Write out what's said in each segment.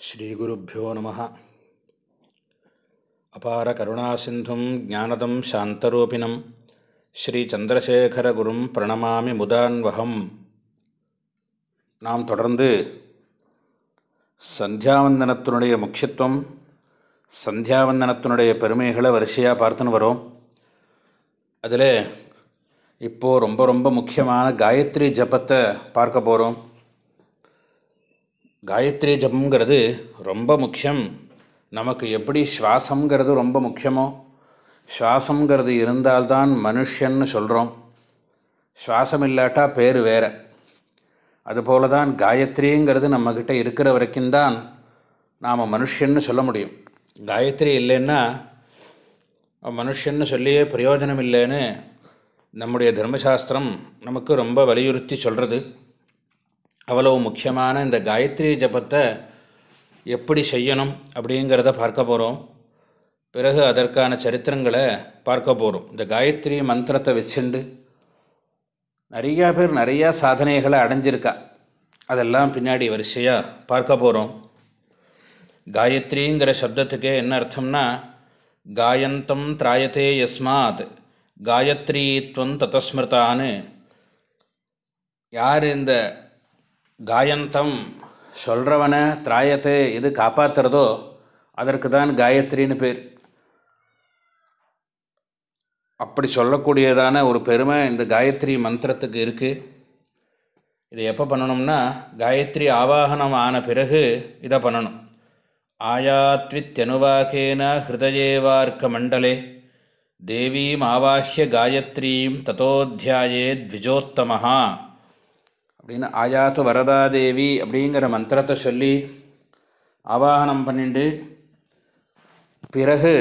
ஸ்ரீகுருப்போ நம. அபார கருணாசிந்தும் ஜானதம் சாந்தரூபிணம். ஸ்ரீச்சந்திரசேகரகுரும் பிரணமாமி முதான்வகம். நாம் தொடர்ந்து சந்தியாவந்தனத்தினுடைய முக்கியத்துவம் சந்தியாவந்தனத்தினுடைய பெருமைகளை வரிசையாக பார்த்துன்னு வரோம். அதில் இப்போது ரொம்ப ரொம்ப முக்கியமான காயத்ரி ஜபத்தை பார்க்க போகிறோம் காயத்ரி ஜபங்கிறது ரொம்ப முக்கியம். நமக்கு எப்படி சுவாசங்கிறது ரொம்ப முக்கியமோ சுவாசங்கிறது இருந்தால்தான் மனுஷன்னு சொல்கிறோம் சுவாசம் இல்லாட்டா பேர் வேறு. அதுபோல தான் காயத்ரிங்கிறது நம்மக்கிட்ட இருக்கிற வரைக்கும் தான் நாம் மனுஷன்னு சொல்ல முடியும். காயத்ரி இல்லைன்னா மனுஷன்னு சொல்லியே பிரயோஜனம் இல்லைன்னு நம்முடைய தர்மசாஸ்திரம் நமக்கு ரொம்ப வலியுறுத்தி சொல்கிறது அவ்வளவு முக்கியமான இந்த காயத்ரி ஜபத்தை எப்படி செய்யணும் அப்படிங்கிறத பார்க்க போகிறோம் பிறகு அதற்கான சரித்திரங்களை பார்க்க போகிறோம் இந்த காயத்ரி மந்திரத்தை வச்சுண்டு நிறையா பேர் நிறையா சாதனைகளை அடைஞ்சிருக்கா. அதெல்லாம் பின்னாடி வரிசையாக பார்க்க போகிறோம் காயத்ரிங்கிற சப்தத்துக்கே என்ன அர்த்தம்னா காயந்தம் திராயத்தே யஸ்மாத் காயத்ரீத்வம் ததஸ்மிருதான்னு. யார் இந்த காயந்தம் சொல்கிறவனை திராயத்தை எது காப்பாற்றுறதோ அதற்கு தான் காயத்ரின்னு பேர். அப்படி சொல்லக்கூடியதான ஒரு பெருமை இந்த காயத்ரி மந்திரத்துக்கு இருக்குது இதை எப்போ பண்ணணும்னா காயத்ரி ஆவாகனம் ஆன பிறகு இதை பண்ணணும். ஆயாத்வித்யனுவாக்கேன ஹிருதயேவார்க்க மண்டலே தேவீம் ஆவாஹிய காயத்ரீம் தத்தோத்தியாயே த்விஜோத்தமஹா. அப்படின்னு ஆயாத்து வரதாதேவி அப்படிங்கிற மந்திரத்தை சொல்லி ஆவாகனம் பண்ணிட்டு பிறகு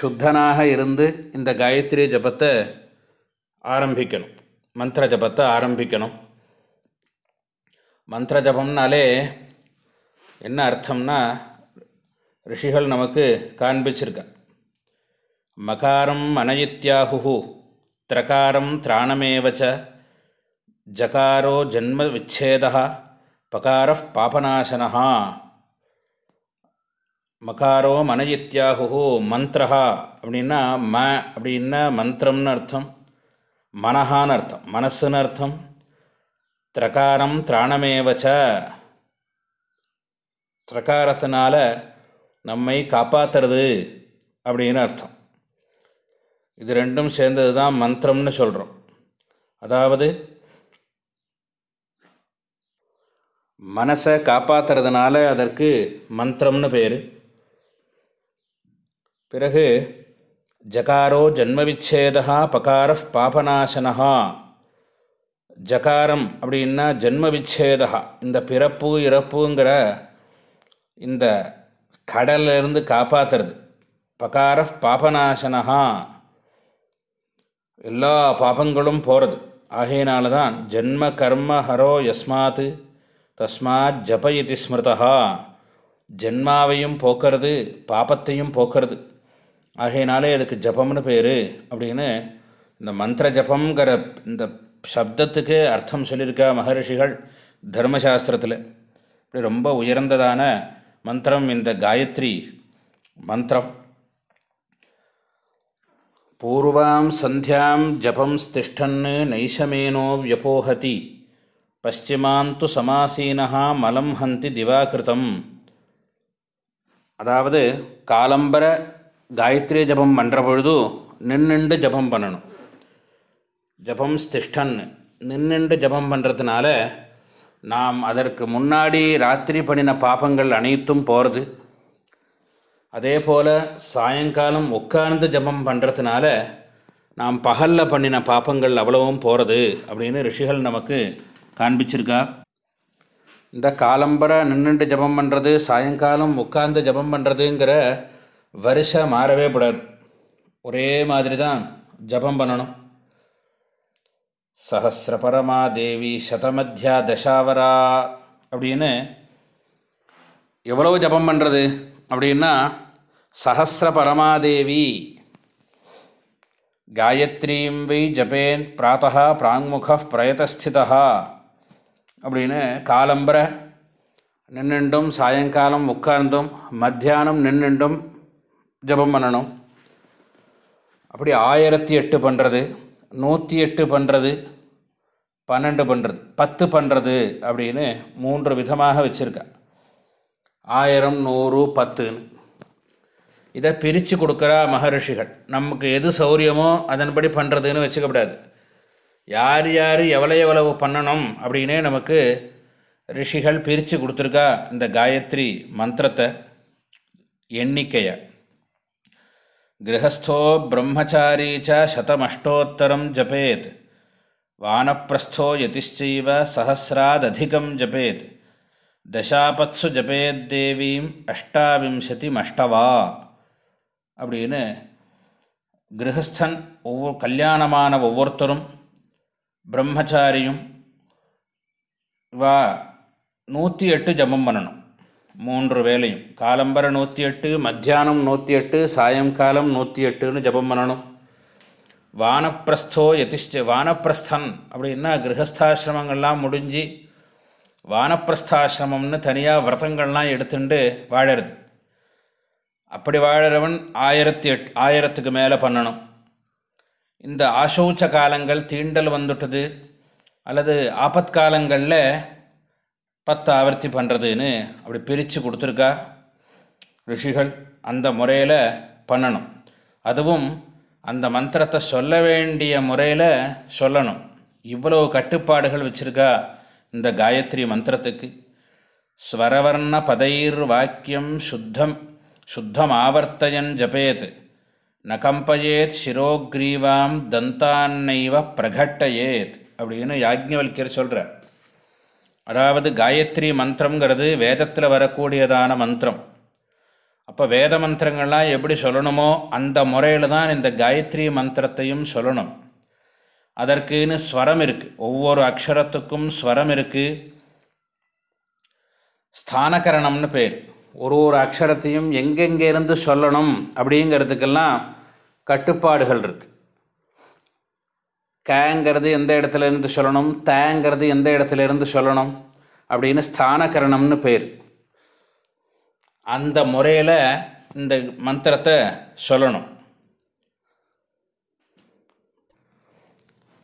சுத்தனாக இருந்து இந்த காயத்ரி ஜபத்தை ஆரம்பிக்கணும். மந்திர ஜபத்தை ஆரம்பிக்கணும். மந்திர ஜபம்னாலே என்ன அர்த்தம்னா ரிஷிகள் நமக்கு காண்பிச்சிருக்கா. மகாரம் அனயித்யாஹு திரகாரம் திராணமேவச்ச ஜகாரோ ஜன்ம விச்சேதா பகார பாபநாசனா மகாரோ மனயித்யாகு மந்திரா அப்படின்னா ம அப்படின்னா மந்திரம்னு அர்த்தம். மனஹான்னு அர்த்தம். மனசுன்னு அர்த்தம். திரகாரம் திராணமேவச்ச திரகாரத்தினால நம்மை காப்பாற்றுறது அப்படின்னு அர்த்தம். இது ரெண்டும் சேர்ந்தது தான் மந்திரம்னு சொல்கிறோம் அதாவது மனசை காப்பாற்றுறதுனால அதற்கு மந்திரம்னு பேர். பிறகு ஜகாரோ ஜன்மவிச்சேதா பகார பாபநாசனஹா. ஜகாரம் அப்படின்னா ஜன்மவிச்சேதா இந்த பிறப்பு இறப்புங்கிற இந்த கடல்லிருந்து காப்பாற்றுறது பகார பாபநாசனஹா. எல்லா பாபங்களும் போகிறது ஆகையினால தான் ஜென்ம கர்ம ஹரோ யஸ்மாத் தஸ்மாத் ஜப இது ஸ்மிருதா ஜென்மாவையும் போக்கிறது பாப்பத்தையும் போக்கிறது. ஆகையினாலே அதுக்கு ஜபம்னு பேர். அப்படின்னு இந்த மந்திர ஜபங்கிற இந்த சப்தத்துக்கு அர்த்தம் சொல்லியிருக்கா மகர்ஷிகள் தர்மசாஸ்திரத்தில். இப்படி ரொம்ப உயர்ந்ததான மந்திரம் இந்த காயத்ரி மந்திரம். பூர்வாம் சந்தியாம் ஜபம் ஸ்திஷ்டன்னு நைஷமேனோ வியபோகதி. பశ్చిமாந்து சமாசீனஹா மலம் ஹந்தி திவாகிருதம் அதாவது காலம்பர காயத்ரி ஜபம் பண்ணுற பொழுது நின்றுண்டு ஜபம் பண்ணணும் ஜபம் ஸ்திஷ்டன் நின்றுண்டு ஜபம் பண்ணுறதுனால நாம் அதற்கு முன்னாடி ராத்திரி பண்ணின பாப்பங்கள் அனைத்தும் போகிறது அதே போல் சாயங்காலம் உட்கார்ந்து ஜபம் பண்ணுறதுனால நாம் பகலில் பண்ணின பாப்பங்கள் அவ்வளவும் போகிறது அப்படின்னு ரிஷிகள் நமக்கு காண்பிச்சிருக்கா? இந்த காலம்பரை நின்றுட்டு ஜபம் பண்ணுறது சாயங்காலம் உட்கார்ந்து ஜபம் பண்ணுறதுங்கிற வரிசை மாறவே கூடாது. ஒரே மாதிரி தான் ஜபம் பண்ணணும். சஹசிரபரமா தேவி சதமத்யா தசாவரா அப்படின்னு எவ்வளவு ஜபம் பண்ணுறது அப்படின்னா சஹசிரபரமாதேவி காயத்ரீம் வை ஜபேன் பிராத்தா பிராங்முக பிரயதஸ்திதா அப்படின்னு காலம்பர நின்றுண்டும் சாயங்காலம் உட்கார்ந்தும் மத்தியானம் நின்றுண்டும் ஜபம் பண்ணணும். அப்படி ஆயிரத்தி எட்டு பண்ணுறது நூற்றி எட்டு பண்ணுறது பன்னெண்டு பண்ணுறது பத்து பண்ணுறது அப்படின்னு மூன்று விதமாக வச்சுருக்கா. ஆயிரம் நூறு பத்துன்னு. இதை பிரித்து கொடுக்குறா மகரிஷிகள். நமக்கு எது சௌரியமோ அதன்படி பண்ணுறதுன்னு வச்சுக்கப்படாது யார் யார் எவ்வளோ எவ்வளவு பண்ணணும் அப்படின்னே நமக்கு ரிஷிகள் பிரித்து கொடுத்துருக்கா இந்த காயத்ரி மந்திரத்தை எண்ணிக்கையை. கிரகஸ்தோ பிரம்மச்சாரி ச சதமஷ்டோத்தரம் ஜபேத். வானப்பிரஸ்தோ யதிச்சைவ சஹசிராததிகம் ஜபேத். தசாபத்சு ஜபேத் தேவீம் அஷ்டாவிம்சதிமஷ்டவா. அப்படின்னு கிரகஸ்தன் ஒவ்வொரு கல்யாணமான ஒவ்வொருத்தரும் பிரம்மச்சாரியும் வா நூற்றி எட்டு ஜபம் பண்ணணும் மூன்று வேலையும் காலம்பரை நூற்றி எட்டு மத்தியானம் நூற்றி எட்டு சாயங்காலம் நூற்றி எட்டுன்னு ஜபம் பண்ணணும் வானப்பிரஸ்தோ யதிஷ்ட வானப்பிரஸ்தன் அப்படின்னா கிரகஸ்தாசிரமங்கள்லாம் முடிஞ்சு வானப்பிரஸ்தாசிரமம்னு தனியாக விரதங்கள்லாம் எடுத்துட்டு வாழறது அப்படி வாழறவன் ஆயிரத்தி எட் ஆயிரத்துக்கு மேலே பண்ணணும் இந்த ஆசௌச்ச காலங்கள் தீண்டல் வந்துட்டது அல்லது ஆபத்காலங்களில் பத்து ஆவர்த்தி பண்ணுறதுன்னு அப்படி பிரித்து கொடுத்துருக்கா ரிஷிகள் அந்த முறையில் பண்ணணும். அதுவும் அந்த மந்திரத்தை சொல்ல வேண்டிய முறையில் சொல்லணும். இவ்வளோ கட்டுப்பாடுகள் வச்சுருக்கா இந்த காயத்ரி மந்திரத்துக்கு. ஸ்வரவர்ண பதைர் வாக்கியம் சுத்தம் சுத்தம் ஆவர்த்தயன் ஜபேத். ந கம்பயேத் சிரோக்ரீவாம் தந்தான்னைவ பிரகட்டயேத் அப்படின்னு யாக்ஞவல்யர் சொல்கிறார் அதாவது காயத்ரி மந்திரங்கிறது வேதத்தில் வரக்கூடியதான மந்திரம். அப்போ வேத மந்திரங்கள்லாம் எப்படி சொல்லணுமோ அந்த முறையில் தான் இந்த காயத்ரி மந்திரத்தையும் சொல்லணும். அதற்குன்னு ஸ்வரம் இருக்குது ஒவ்வொரு அக்ஷரத்துக்கும் ஸ்வரம் இருக்குது ஸ்தானகரணம்னு பேர். ஒரு ஒரு அக்ஷரத்தையும் எங்கெங்கேருந்து சொல்லணும் அப்படிங்கிறதுக்கெல்லாம் கட்டுப்பாடுகள் இருக்குது கேங்கிறது எந்த இடத்துல இருந்து சொல்லணும்? தேங்கிறது எந்த இடத்துல இருந்து சொல்லணும்? அப்படின்னு ஸ்தானகரணம்னு பேர். அந்த முறையில் இந்த மந்திரத்தை சொல்லணும்.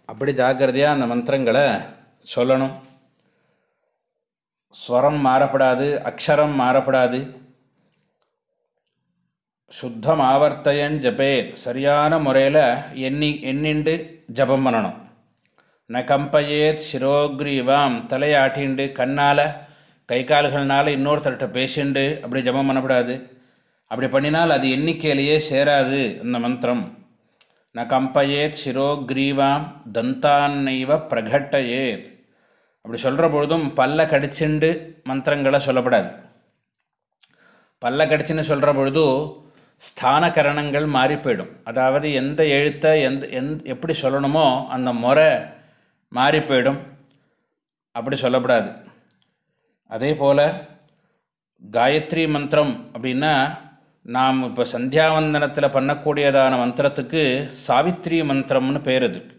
அப்படி ஜாக்கிரதையாக அந்த மந்திரங்களை சொல்லணும். ஸ்வரம் மாறப்படாது அக்ஷரம் மாறப்படாது. சுத்தம் ஆவர்த்தையன் ஜபேத். சரியான முறையில் எண்ணி எண்ணிண்டு ஜபம் பண்ணணும். ந கம்பயேத் சிரோக்ரீவாம். தலையாட்டிண்டு கண்ணால் கை கால்கள்னால் இன்னொருத்தர்கிட்ட பேசிண்டு அப்படி ஜபம் பண்ணப்படாது. அப்படி பண்ணினால் அது எண்ணிக்கையிலேயே சேராது இந்த மந்திரம். ந கம்பயேத் சிரோக்ரீவாம். தந்தான்னைவ பிரகட்டயேத். அப்படி சொல்கிற பொழுதும் பல்ல கடிச்சுண்டு மந்திரங்களை சொல்லப்படாது. பல்ல கடிச்சுன்னு சொல்கிற பொழுது ஸ்தான கரணங்கள் மாறி போயிடும் அதாவது எந்த எழுத்தை எந்த எந் எப்படி சொல்லணுமோ அந்த முறை மாறி போயிடும் அப்படி சொல்லப்படாது. அதே போல் காயத்ரி மந்திரம் அப்படின்னா நாம் இப்போ சந்தியாவந்தனத்தில் பண்ணக்கூடியதான மந்திரத்துக்கு சாவித்ரி மந்திரம்னு பேர் அதுக்கு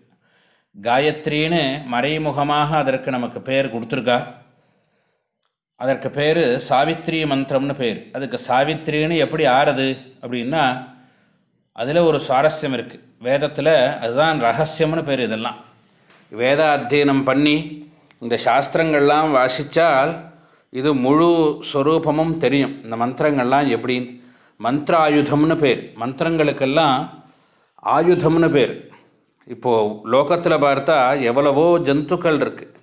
காயத்ரின்னு மறைமுகமாக அதற்கு நமக்கு பேர் கொடுத்துருக்கா? அதற்கு பேர் சாவித்ரி மந்திரம்னு பேர். அதுக்கு சாவித்ரின்னு எப்படி ஆறுது அப்படின்னா அதில் ஒரு சுவாரஸ்யம் இருக்குது வேதத்தில் அதுதான் ரகசியம்னு பேர் இதெல்லாம். வேத அத்தியனம் பண்ணி இந்த சாஸ்திரங்கள்லாம் வாசித்தால் இது முழு ஸ்வரூபமும் தெரியும். இந்த மந்திரங்கள்லாம் எப்படின்னு? மந்திர ஆயுதம்னு பேர். மந்திரங்களுக்கெல்லாம் ஆயுதம்னு பேர். இப்போது லோகத்தில் பார்த்தா எவ்வளவோ ஜந்துக்கள் இருக்குது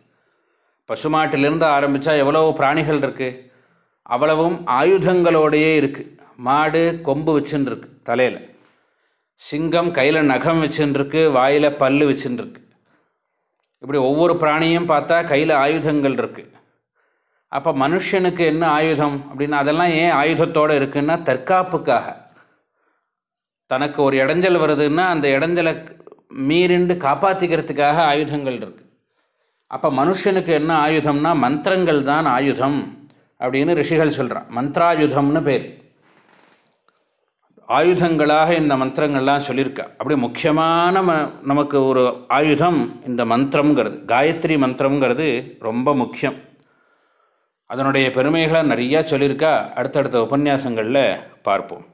பசுமாட்டிலிருந்து ஆரம்பித்தா எவ்வளவோ பிராணிகள் இருக்குது அவ்வளவும் ஆயுதங்களோடையே இருக்குது மாடு கொம்பு வச்சுன்னு தலையில். சிங்கம் கையில் நகம் வச்சுன்னு வாயில் பல் வச்சுன்னு இப்படி ஒவ்வொரு பிராணியும் பார்த்தா கையில் ஆயுதங்கள் இருக்குது அப்போ மனுஷனுக்கு என்ன ஆயுதம் அப்படின்னா அதெல்லாம் ஏன் ஆயுதத்தோடு இருக்குன்னா தற்காப்புக்காக. தனக்கு ஒரு இடைஞ்சல் வருதுன்னா அந்த இடைஞ்சலை மீறிண்டு காப்பாற்றிக்கிறதுக்காக ஆயுதங்கள் இருக்குது அப்போ மனுஷனுக்கு என்ன ஆயுதம்னா மந்திரங்கள் தான் ஆயுதம் அப்படின்னு ரிஷிகள் சொல்கிறான் மந்த்ராயுதம்னு பேர். ஆயுதங்களாக இந்த மந்திரங்கள்லாம் சொல்லியிருக்கா. அப்படி முக்கியமான ம நமக்கு ஒரு ஆயுதம் இந்த மந்திரங்கிறது காயத்ரி மந்திரங்கிறது ரொம்ப முக்கியம். அதனுடைய பெருமைகளை நிறையா சொல்லியிருக்கா. அடுத்தடுத்த உபன்யாசங்களில் பார்ப்போம்.